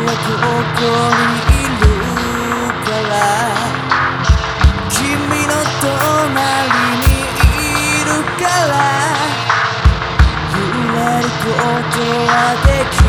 ここにいるから君の隣にいるから揺れることはできない。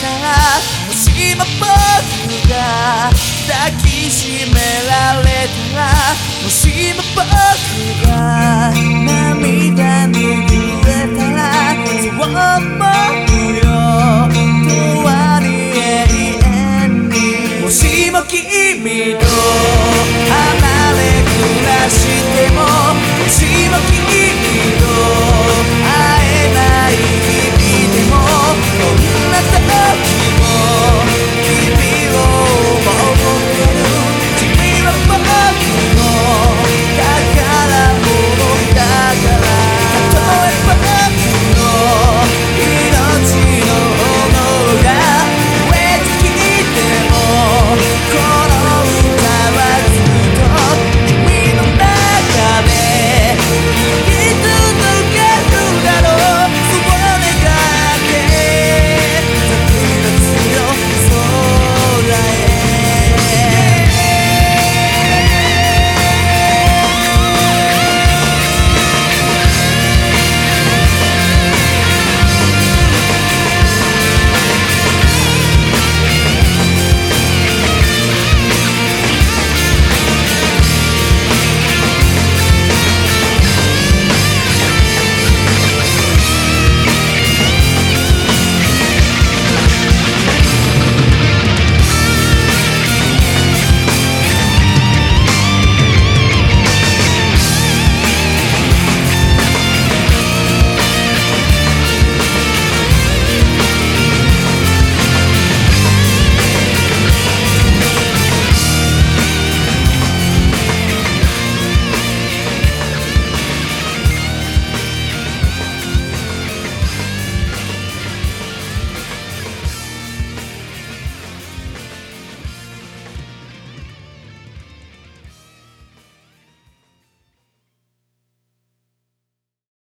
もしも僕が抱きしめられたらもしも僕が涙に濡れたらそう思うよ永遠に永遠にもしも君と離れ暮らしてももしも君